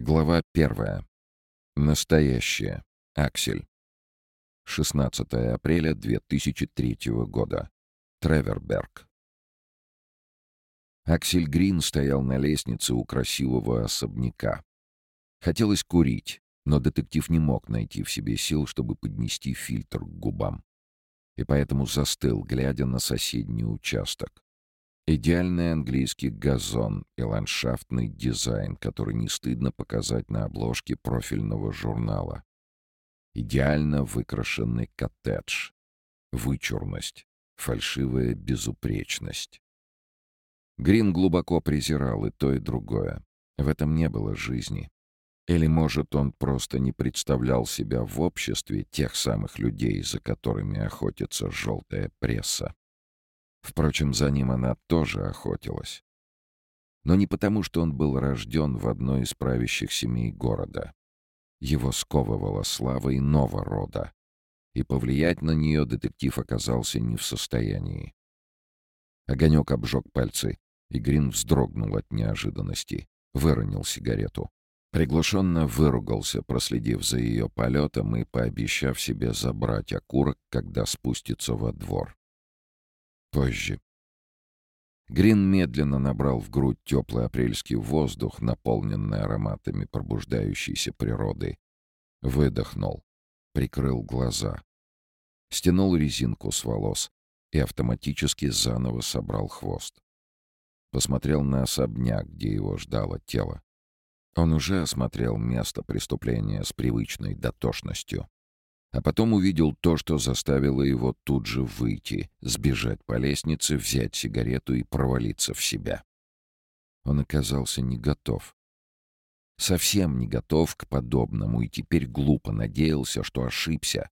Глава первая. Настоящее. Аксель. 16 апреля 2003 года. Треверберг. Аксель Грин стоял на лестнице у красивого особняка. Хотелось курить, но детектив не мог найти в себе сил, чтобы поднести фильтр к губам. И поэтому застыл, глядя на соседний участок. Идеальный английский газон и ландшафтный дизайн, который не стыдно показать на обложке профильного журнала. Идеально выкрашенный коттедж. Вычурность. Фальшивая безупречность. Грин глубоко презирал и то, и другое. В этом не было жизни. Или, может, он просто не представлял себя в обществе тех самых людей, за которыми охотится желтая пресса. Впрочем, за ним она тоже охотилась. Но не потому, что он был рожден в одной из правящих семей города. Его сковывала слава иного рода, и повлиять на нее детектив оказался не в состоянии. Огонек обжег пальцы, и Грин вздрогнул от неожиданности, выронил сигарету. Приглушенно выругался, проследив за ее полетом и пообещав себе забрать окурок, когда спустится во двор позже. Грин медленно набрал в грудь теплый апрельский воздух, наполненный ароматами пробуждающейся природы. Выдохнул, прикрыл глаза. Стянул резинку с волос и автоматически заново собрал хвост. Посмотрел на особняк, где его ждало тело. Он уже осмотрел место преступления с привычной дотошностью. А потом увидел то, что заставило его тут же выйти, сбежать по лестнице, взять сигарету и провалиться в себя. Он оказался не готов. Совсем не готов к подобному и теперь глупо надеялся, что ошибся,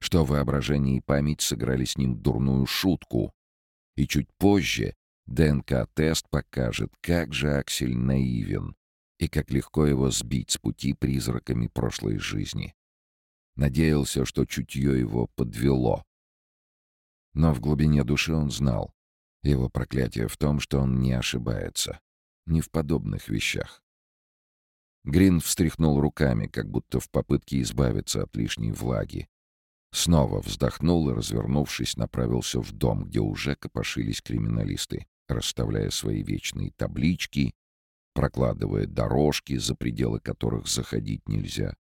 что воображение и память сыграли с ним дурную шутку. И чуть позже ДНК-тест покажет, как же Аксель наивен и как легко его сбить с пути призраками прошлой жизни. Надеялся, что чутье его подвело. Но в глубине души он знал. Его проклятие в том, что он не ошибается. Не в подобных вещах. Грин встряхнул руками, как будто в попытке избавиться от лишней влаги. Снова вздохнул и, развернувшись, направился в дом, где уже копошились криминалисты, расставляя свои вечные таблички, прокладывая дорожки, за пределы которых заходить нельзя,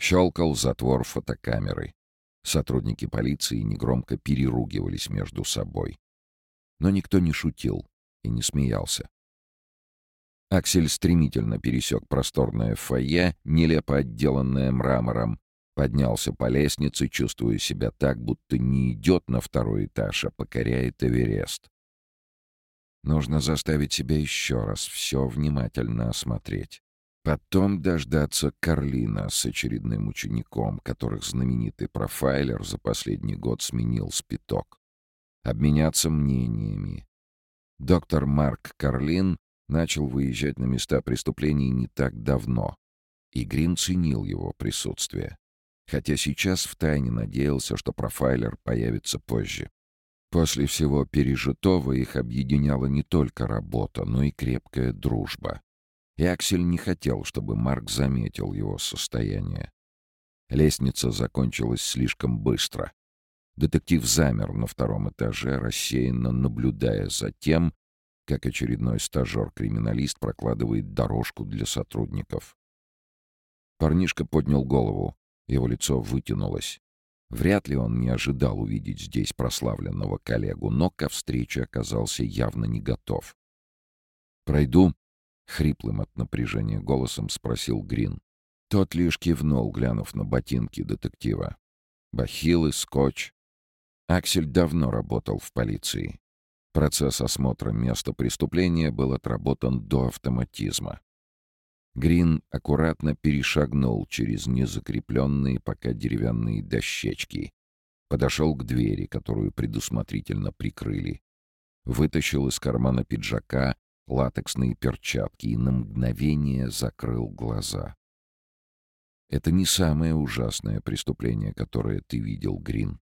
Щелкал затвор фотокамеры. Сотрудники полиции негромко переругивались между собой. Но никто не шутил и не смеялся. Аксель стремительно пересек просторное фойе, нелепо отделанное мрамором, поднялся по лестнице, чувствуя себя так, будто не идет на второй этаж, а покоряет Эверест. Нужно заставить себя еще раз все внимательно осмотреть. Потом дождаться Карлина с очередным учеником, которых знаменитый профайлер за последний год сменил с пяток. Обменяться мнениями. Доктор Марк Карлин начал выезжать на места преступлений не так давно, и Грин ценил его присутствие. Хотя сейчас втайне надеялся, что профайлер появится позже. После всего пережитого их объединяла не только работа, но и крепкая дружба и Аксель не хотел, чтобы Марк заметил его состояние. Лестница закончилась слишком быстро. Детектив замер на втором этаже, рассеянно наблюдая за тем, как очередной стажер-криминалист прокладывает дорожку для сотрудников. Парнишка поднял голову, его лицо вытянулось. Вряд ли он не ожидал увидеть здесь прославленного коллегу, но ко встрече оказался явно не готов. «Пройду», Хриплым от напряжения голосом спросил Грин. Тот лишь кивнул, глянув на ботинки детектива. Бахилы, скотч. Аксель давно работал в полиции. Процесс осмотра места преступления был отработан до автоматизма. Грин аккуратно перешагнул через незакрепленные пока деревянные дощечки. Подошел к двери, которую предусмотрительно прикрыли. Вытащил из кармана пиджака латексные перчатки и на мгновение закрыл глаза. Это не самое ужасное преступление, которое ты видел, Грин.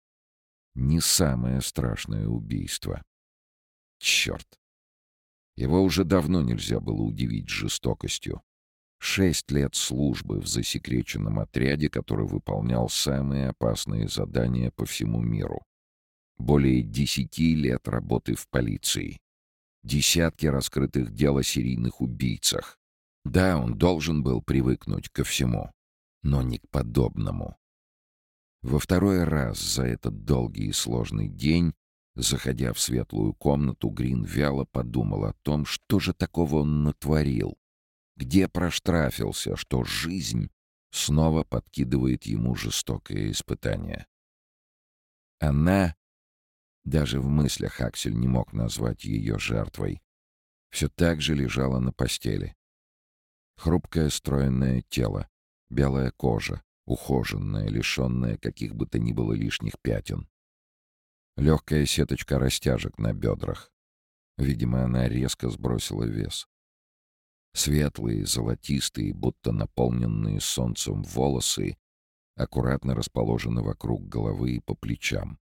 Не самое страшное убийство. Черт! Его уже давно нельзя было удивить жестокостью. Шесть лет службы в засекреченном отряде, который выполнял самые опасные задания по всему миру. Более десяти лет работы в полиции. Десятки раскрытых дел о серийных убийцах. Да, он должен был привыкнуть ко всему, но не к подобному. Во второй раз за этот долгий и сложный день, заходя в светлую комнату, Грин вяло подумал о том, что же такого он натворил, где проштрафился, что жизнь снова подкидывает ему жестокое испытание. Она, даже в мыслях Аксель не мог назвать ее жертвой, все так же лежала на постели. Хрупкое стройное тело, белая кожа, ухоженная, лишенная каких бы то ни было лишних пятен. Легкая сеточка растяжек на бедрах. Видимо, она резко сбросила вес. Светлые, золотистые, будто наполненные солнцем волосы, аккуратно расположены вокруг головы и по плечам.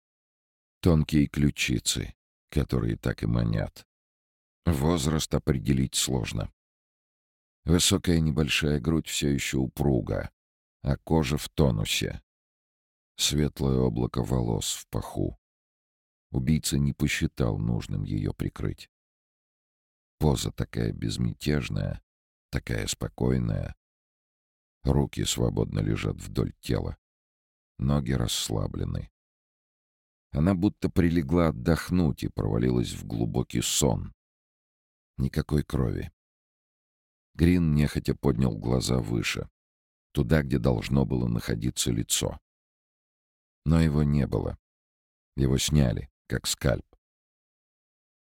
Тонкие ключицы, которые так и манят. Возраст определить сложно. Высокая небольшая грудь все еще упруга, а кожа в тонусе. Светлое облако волос в паху. Убийца не посчитал нужным ее прикрыть. Поза такая безмятежная, такая спокойная. Руки свободно лежат вдоль тела. Ноги расслаблены. Она будто прилегла отдохнуть и провалилась в глубокий сон. Никакой крови. Грин нехотя поднял глаза выше туда, где должно было находиться лицо. Но его не было. Его сняли, как скальп.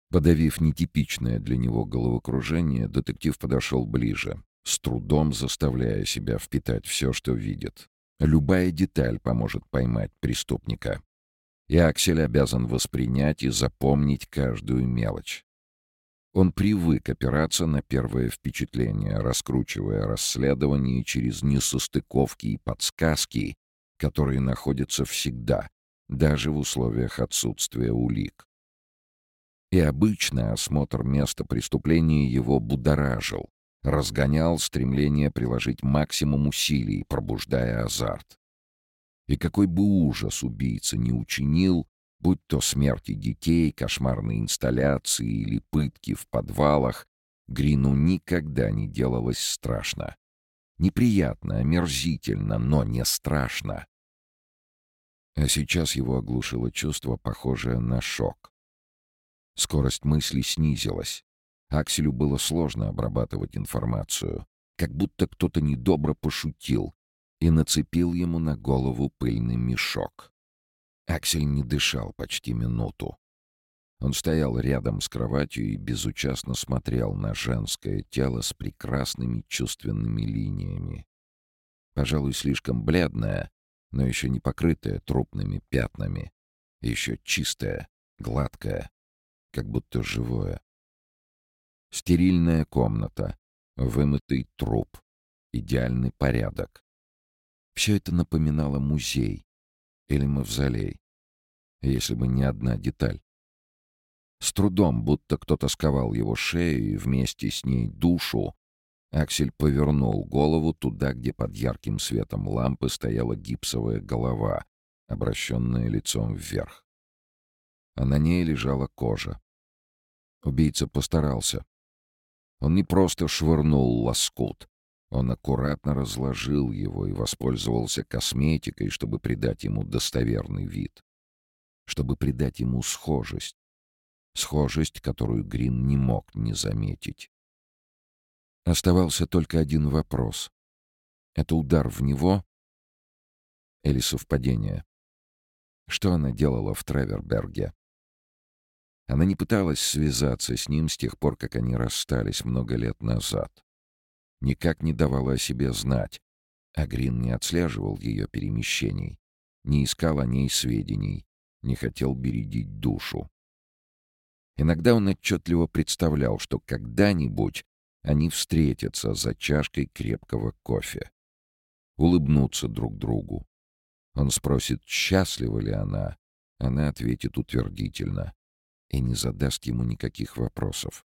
Подавив нетипичное для него головокружение, детектив подошел ближе, с трудом заставляя себя впитать все, что видит. Любая деталь поможет поймать преступника. И Аксель обязан воспринять и запомнить каждую мелочь. Он привык опираться на первое впечатление, раскручивая расследование через несостыковки и подсказки, которые находятся всегда, даже в условиях отсутствия улик. И обычно осмотр места преступления его будоражил, разгонял стремление приложить максимум усилий, пробуждая азарт. И какой бы ужас убийца не учинил, будь то смерти детей, кошмарные инсталляции или пытки в подвалах, Грину никогда не делалось страшно. Неприятно, омерзительно, но не страшно. А сейчас его оглушило чувство, похожее на шок. Скорость мысли снизилась. Акселю было сложно обрабатывать информацию, как будто кто-то недобро пошутил и нацепил ему на голову пыльный мешок. Аксель не дышал почти минуту. Он стоял рядом с кроватью и безучастно смотрел на женское тело с прекрасными чувственными линиями. Пожалуй, слишком бледное, но еще не покрытое трупными пятнами. Еще чистое, гладкое, как будто живое. Стерильная комната, вымытый труп, идеальный порядок. Все это напоминало музей, или мавзолей, если бы не одна деталь. С трудом, будто кто-то сковал его шею и вместе с ней душу, Аксель повернул голову туда, где под ярким светом лампы стояла гипсовая голова, обращенная лицом вверх. А на ней лежала кожа. Убийца постарался. Он не просто швырнул лоскут, он аккуратно разложил его и воспользовался косметикой, чтобы придать ему достоверный вид. Чтобы придать ему схожесть. Схожесть, которую Грин не мог не заметить. Оставался только один вопрос. Это удар в него или совпадение? Что она делала в Треверберге? Она не пыталась связаться с ним с тех пор, как они расстались много лет назад никак не давала о себе знать, а Грин не отслеживал ее перемещений, не искал о ней сведений, не хотел бередить душу. Иногда он отчетливо представлял, что когда-нибудь они встретятся за чашкой крепкого кофе, улыбнутся друг другу. Он спросит, счастлива ли она, она ответит утвердительно и не задаст ему никаких вопросов.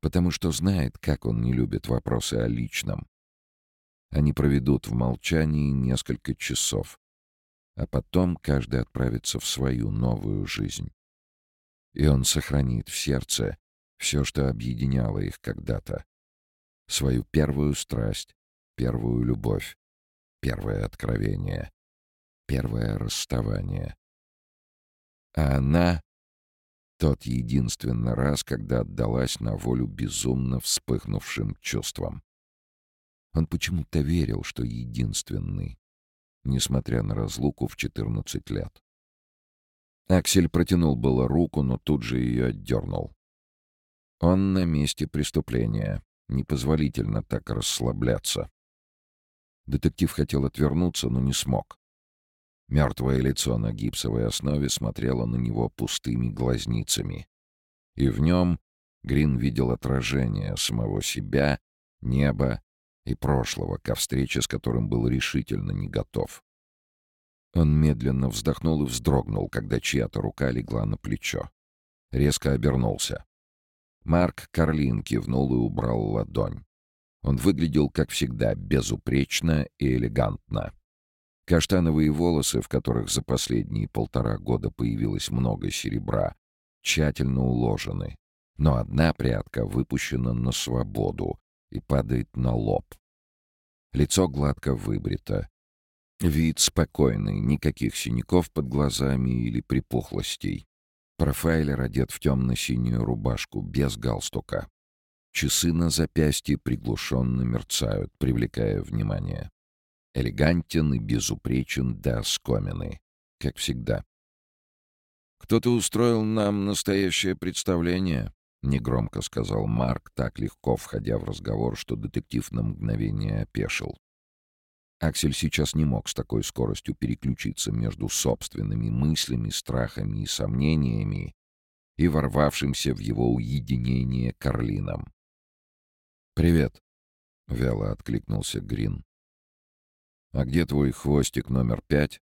Потому что знает, как он не любит вопросы о личном. Они проведут в молчании несколько часов, а потом каждый отправится в свою новую жизнь. И он сохранит в сердце все, что объединяло их когда-то. Свою первую страсть, первую любовь, первое откровение, первое расставание. А она — тот единственный раз, когда отдалась на волю безумно вспыхнувшим чувствам. Он почему-то верил, что единственный, несмотря на разлуку в 14 лет. Аксель протянул было руку, но тут же ее отдернул. Он на месте преступления. Непозволительно так расслабляться. Детектив хотел отвернуться, но не смог. Мертвое лицо на гипсовой основе смотрело на него пустыми глазницами. И в нем Грин видел отражение самого себя, неба и прошлого, ко встрече с которым был решительно не готов. Он медленно вздохнул и вздрогнул, когда чья-то рука легла на плечо. Резко обернулся. Марк Карлин кивнул и убрал ладонь. Он выглядел, как всегда, безупречно и элегантно. Каштановые волосы, в которых за последние полтора года появилось много серебра, тщательно уложены, но одна прядка выпущена на свободу и падает на лоб. Лицо гладко выбрито. Вид спокойный, никаких синяков под глазами или припухлостей. Профайлер одет в темно-синюю рубашку, без галстука. Часы на запястье приглушенно мерцают, привлекая внимание. Элегантен и безупречен до оскомины, как всегда. «Кто-то устроил нам настоящее представление», — негромко сказал Марк, так легко входя в разговор, что детектив на мгновение опешил. Аксель сейчас не мог с такой скоростью переключиться между собственными мыслями, страхами и сомнениями и ворвавшимся в его уединение Карлином. «Привет», — вяло откликнулся Грин. «А где твой хвостик номер пять?»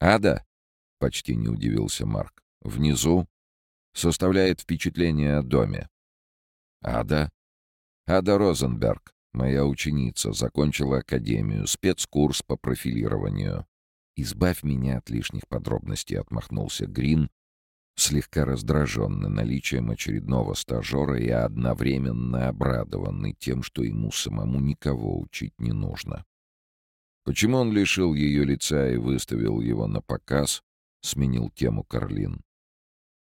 «Ада?» — почти не удивился Марк. «Внизу?» составляет впечатление о доме. Ада? Ада Розенберг, моя ученица, закончила академию, спецкурс по профилированию. «Избавь меня от лишних подробностей», — отмахнулся Грин, слегка раздраженный наличием очередного стажера и одновременно обрадованный тем, что ему самому никого учить не нужно. Почему он лишил ее лица и выставил его на показ, сменил тему Карлин.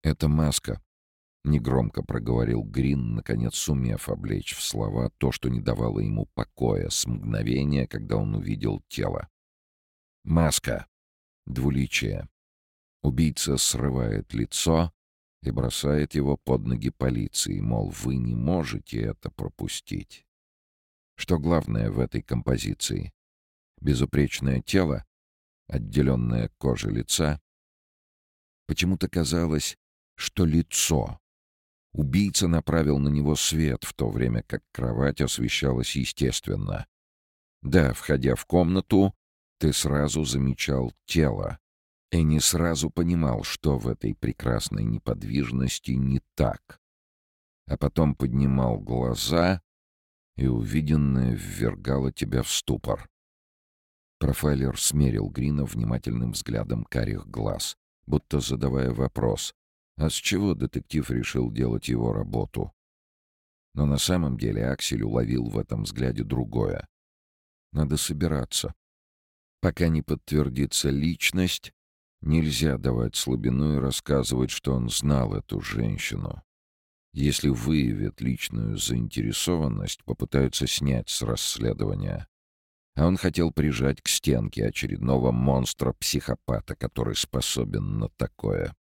«Это маска», — негромко проговорил Грин, наконец сумев облечь в слова то, что не давало ему покоя с мгновения, когда он увидел тело. «Маска. Двуличие. Убийца срывает лицо и бросает его под ноги полиции, мол, вы не можете это пропустить. Что главное в этой композиции? Безупречное тело, отделенная кожа лица. Почему-то казалось, что лицо. Убийца направил на него свет, в то время как кровать освещалась естественно. Да, входя в комнату, ты сразу замечал тело и не сразу понимал, что в этой прекрасной неподвижности не так. А потом поднимал глаза, и увиденное ввергало тебя в ступор. Профайлер смерил Грина внимательным взглядом карих глаз, будто задавая вопрос, а с чего детектив решил делать его работу? Но на самом деле Аксель уловил в этом взгляде другое. Надо собираться. Пока не подтвердится личность, нельзя давать слабину и рассказывать, что он знал эту женщину. Если выявят личную заинтересованность, попытаются снять с расследования. А он хотел прижать к стенке очередного монстра-психопата, который способен на такое.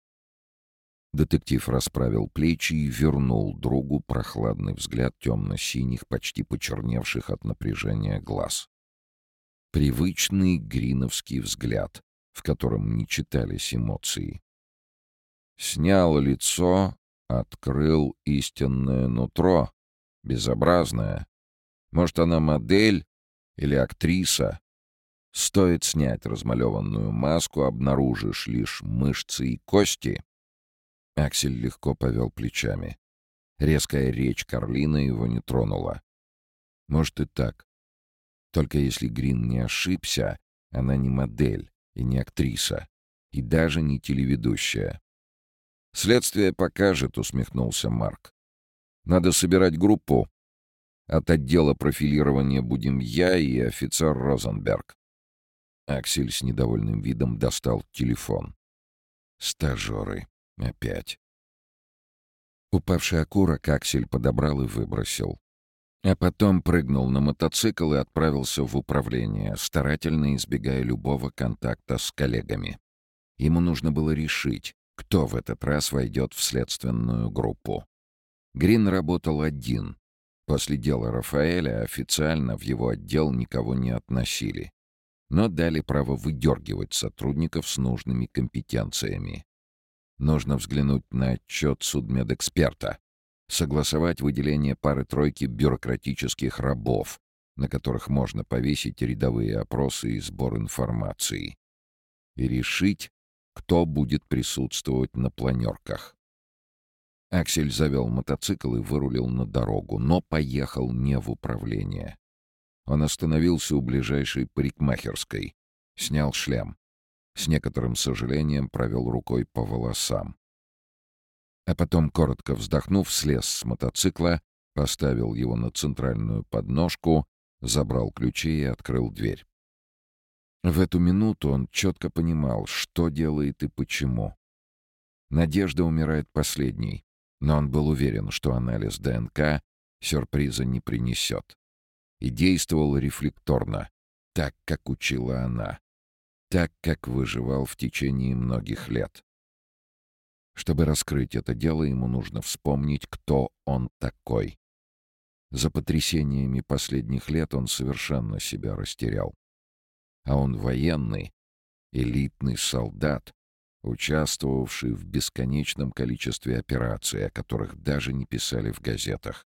Детектив расправил плечи и вернул другу прохладный взгляд темно-синих, почти почерневших от напряжения глаз. Привычный гриновский взгляд, в котором не читались эмоции. Снял лицо, открыл истинное нутро, безобразное. Может, она модель или актриса? Стоит снять размалеванную маску, обнаружишь лишь мышцы и кости, Аксель легко повел плечами. Резкая речь Карлина его не тронула. Может и так. Только если Грин не ошибся, она не модель и не актриса, и даже не телеведущая. «Следствие покажет», — усмехнулся Марк. «Надо собирать группу. От отдела профилирования будем я и офицер Розенберг». Аксель с недовольным видом достал телефон. «Стажеры. Опять». Упавший окурок Аксель подобрал и выбросил. А потом прыгнул на мотоцикл и отправился в управление, старательно избегая любого контакта с коллегами. Ему нужно было решить, кто в этот раз войдет в следственную группу. Грин работал один. После дела Рафаэля официально в его отдел никого не относили, но дали право выдергивать сотрудников с нужными компетенциями. Нужно взглянуть на отчет судмедэксперта, согласовать выделение пары-тройки бюрократических рабов, на которых можно повесить рядовые опросы и сбор информации, и решить, кто будет присутствовать на планерках. Аксель завел мотоцикл и вырулил на дорогу, но поехал не в управление. Он остановился у ближайшей парикмахерской, снял шлем, с некоторым сожалением провел рукой по волосам. А потом, коротко вздохнув, слез с мотоцикла, поставил его на центральную подножку, забрал ключи и открыл дверь. В эту минуту он четко понимал, что делает и почему. Надежда умирает последней, но он был уверен, что анализ ДНК сюрприза не принесет. И действовал рефлекторно, так, как учила она так, как выживал в течение многих лет. Чтобы раскрыть это дело, ему нужно вспомнить, кто он такой. За потрясениями последних лет он совершенно себя растерял. А он военный, элитный солдат, участвовавший в бесконечном количестве операций, о которых даже не писали в газетах.